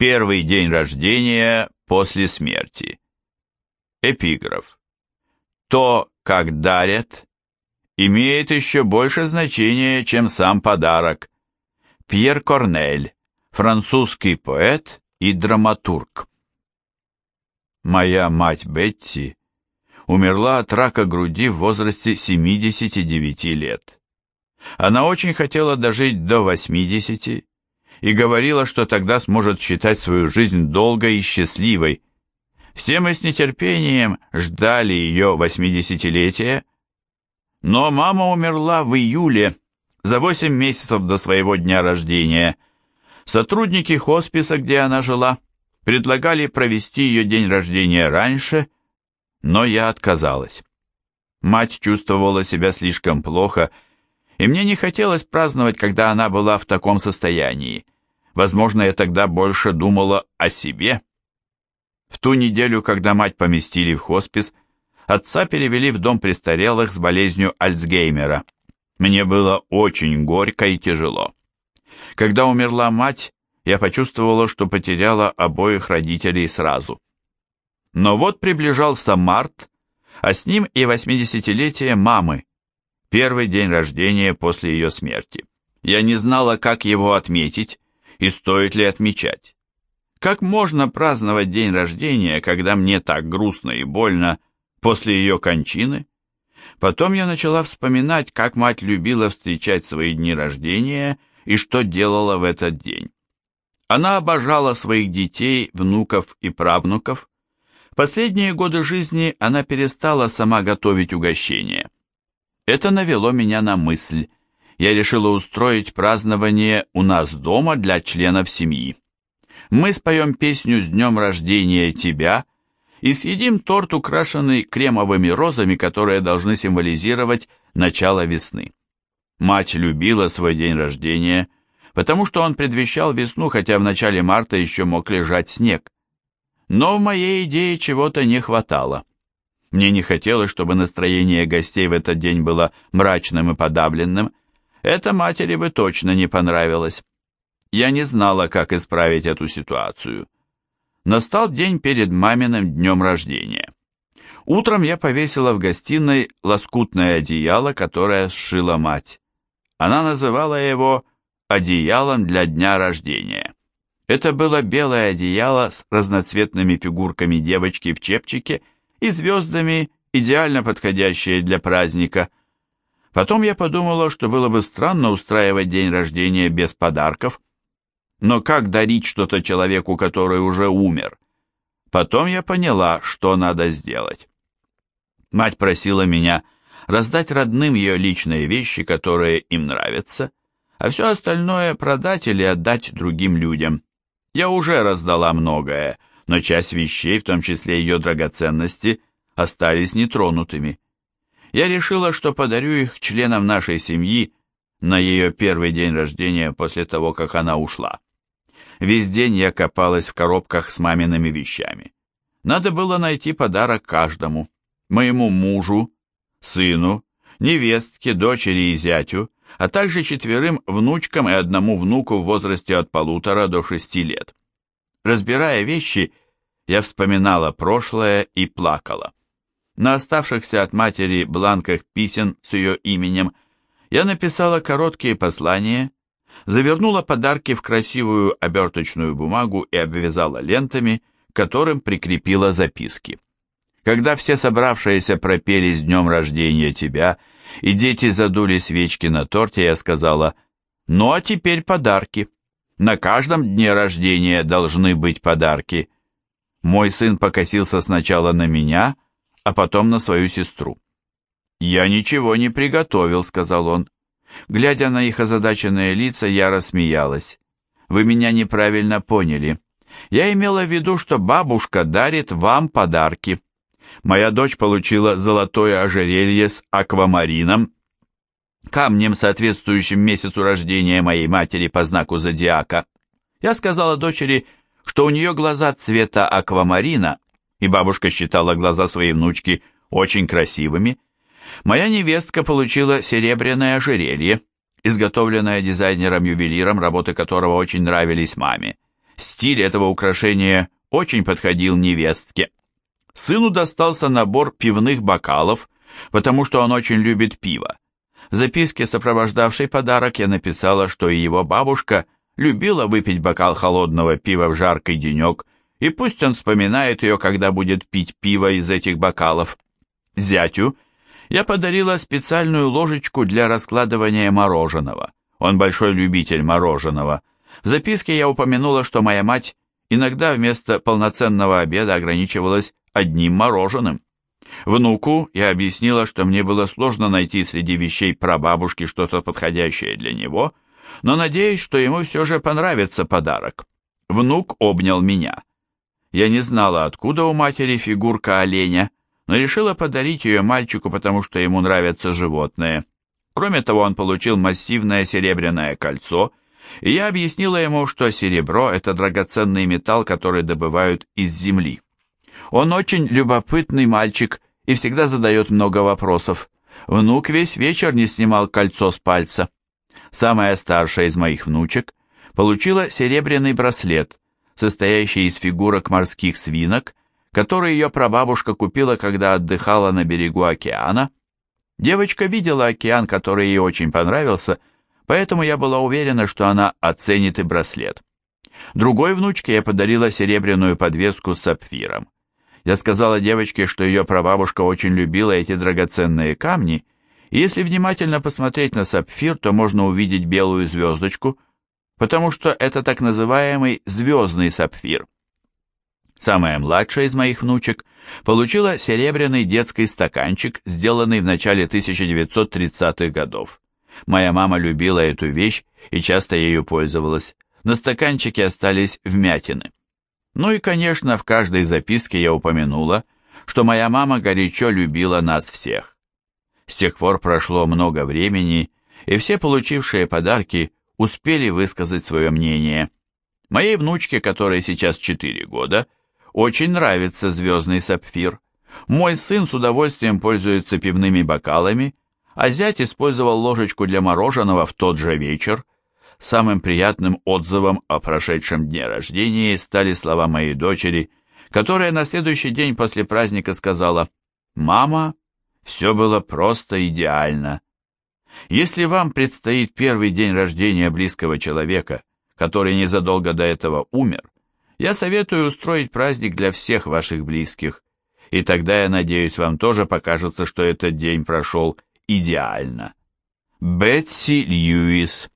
Первый день рождения после смерти. Эпиграф. То, как дарят, имеет еще больше значения, чем сам подарок. Пьер Корнель, французский поэт и драматург. Моя мать Бетти умерла от рака груди в возрасте 79 лет. Она очень хотела дожить до 80 и говорила, что тогда сможет считать свою жизнь долгой и счастливой. Все мы с нетерпением ждали ее восьмидесятилетия, но мама умерла в июле, за восемь месяцев до своего дня рождения. Сотрудники хосписа, где она жила, предлагали провести ее день рождения раньше, но я отказалась. Мать чувствовала себя слишком плохо, и мне не хотелось праздновать, когда она была в таком состоянии. Возможно, я тогда больше думала о себе. В ту неделю, когда мать поместили в хоспис, отца перевели в дом престарелых с болезнью Альцгеймера. Мне было очень горько и тяжело. Когда умерла мать, я почувствовала, что потеряла обоих родителей сразу. Но вот приближался март, а с ним и восьмидесятилетие мамы, первый день рождения после ее смерти. Я не знала, как его отметить и стоит ли отмечать. Как можно праздновать день рождения, когда мне так грустно и больно после ее кончины? Потом я начала вспоминать, как мать любила встречать свои дни рождения и что делала в этот день. Она обожала своих детей, внуков и правнуков. Последние годы жизни она перестала сама готовить угощения. Это навело меня на мысль. Я решила устроить празднование у нас дома для членов семьи. Мы споем песню «С днем рождения тебя» и съедим торт, украшенный кремовыми розами, которые должны символизировать начало весны. Мать любила свой день рождения, потому что он предвещал весну, хотя в начале марта еще мог лежать снег. Но в моей идее чего-то не хватало. Мне не хотелось, чтобы настроение гостей в этот день было мрачным и подавленным. Это матери бы точно не понравилось. Я не знала, как исправить эту ситуацию. Настал день перед маминым днем рождения. Утром я повесила в гостиной лоскутное одеяло, которое сшила мать. Она называла его «одеялом для дня рождения». Это было белое одеяло с разноцветными фигурками девочки в чепчике и звездами, идеально подходящие для праздника. Потом я подумала, что было бы странно устраивать день рождения без подарков. Но как дарить что-то человеку, который уже умер? Потом я поняла, что надо сделать. Мать просила меня раздать родным ее личные вещи, которые им нравятся, а все остальное продать или отдать другим людям. Я уже раздала многое, но часть вещей, в том числе ее драгоценности, остались нетронутыми. Я решила, что подарю их членам нашей семьи на ее первый день рождения после того, как она ушла. Весь день я копалась в коробках с мамиными вещами. Надо было найти подарок каждому. Моему мужу, сыну, невестке, дочери и зятю, а также четверым внучкам и одному внуку в возрасте от полутора до шести лет. Разбирая вещи, я вспоминала прошлое и плакала. На оставшихся от матери бланках писем с ее именем я написала короткие послания, завернула подарки в красивую оберточную бумагу и обвязала лентами, к которым прикрепила записки. Когда все собравшиеся пропели «С днем рождения тебя», и дети задули свечки на торте, я сказала «Ну а теперь подарки». На каждом дне рождения должны быть подарки. Мой сын покосился сначала на меня, а потом на свою сестру. «Я ничего не приготовил», — сказал он. Глядя на их озадаченные лица, я рассмеялась. «Вы меня неправильно поняли. Я имела в виду, что бабушка дарит вам подарки. Моя дочь получила золотое ожерелье с аквамарином, камнем, соответствующим месяцу рождения моей матери по знаку зодиака. Я сказала дочери, что у нее глаза цвета аквамарина, и бабушка считала глаза своей внучки очень красивыми. Моя невестка получила серебряное ожерелье, изготовленное дизайнером-ювелиром, работы которого очень нравились маме. Стиль этого украшения очень подходил невестке. Сыну достался набор пивных бокалов, потому что он очень любит пиво. В записке, сопровождавшей подарок, я написала, что и его бабушка любила выпить бокал холодного пива в жаркий денек, и пусть он вспоминает ее, когда будет пить пиво из этих бокалов. Зятю я подарила специальную ложечку для раскладывания мороженого. Он большой любитель мороженого. В записке я упомянула, что моя мать иногда вместо полноценного обеда ограничивалась одним мороженым. Внуку я объяснила, что мне было сложно найти среди вещей прабабушки что-то подходящее для него, но надеюсь, что ему все же понравится подарок. Внук обнял меня. Я не знала, откуда у матери фигурка оленя, но решила подарить ее мальчику, потому что ему нравятся животные. Кроме того, он получил массивное серебряное кольцо, и я объяснила ему, что серебро – это драгоценный металл, который добывают из земли. Он очень любопытный мальчик и всегда задает много вопросов. Внук весь вечер не снимал кольцо с пальца. Самая старшая из моих внучек получила серебряный браслет, состоящий из фигурок морских свинок, который ее прабабушка купила, когда отдыхала на берегу океана. Девочка видела океан, который ей очень понравился, поэтому я была уверена, что она оценит и браслет. Другой внучке я подарила серебряную подвеску с сапфиром. Я сказала девочке, что ее прабабушка очень любила эти драгоценные камни, и если внимательно посмотреть на сапфир, то можно увидеть белую звездочку, потому что это так называемый звездный сапфир. Самая младшая из моих внучек получила серебряный детский стаканчик, сделанный в начале 1930-х годов. Моя мама любила эту вещь и часто ею пользовалась. На стаканчике остались вмятины. Ну и, конечно, в каждой записке я упомянула, что моя мама горячо любила нас всех. С тех пор прошло много времени, и все получившие подарки успели высказать свое мнение. Моей внучке, которой сейчас 4 года, очень нравится звездный сапфир. Мой сын с удовольствием пользуется пивными бокалами, а зять использовал ложечку для мороженого в тот же вечер. Самым приятным отзывом о прошедшем дне рождения стали слова моей дочери, которая на следующий день после праздника сказала «Мама, все было просто идеально». Если вам предстоит первый день рождения близкого человека, который незадолго до этого умер, я советую устроить праздник для всех ваших близких, и тогда, я надеюсь, вам тоже покажется, что этот день прошел идеально. Бетси Льюис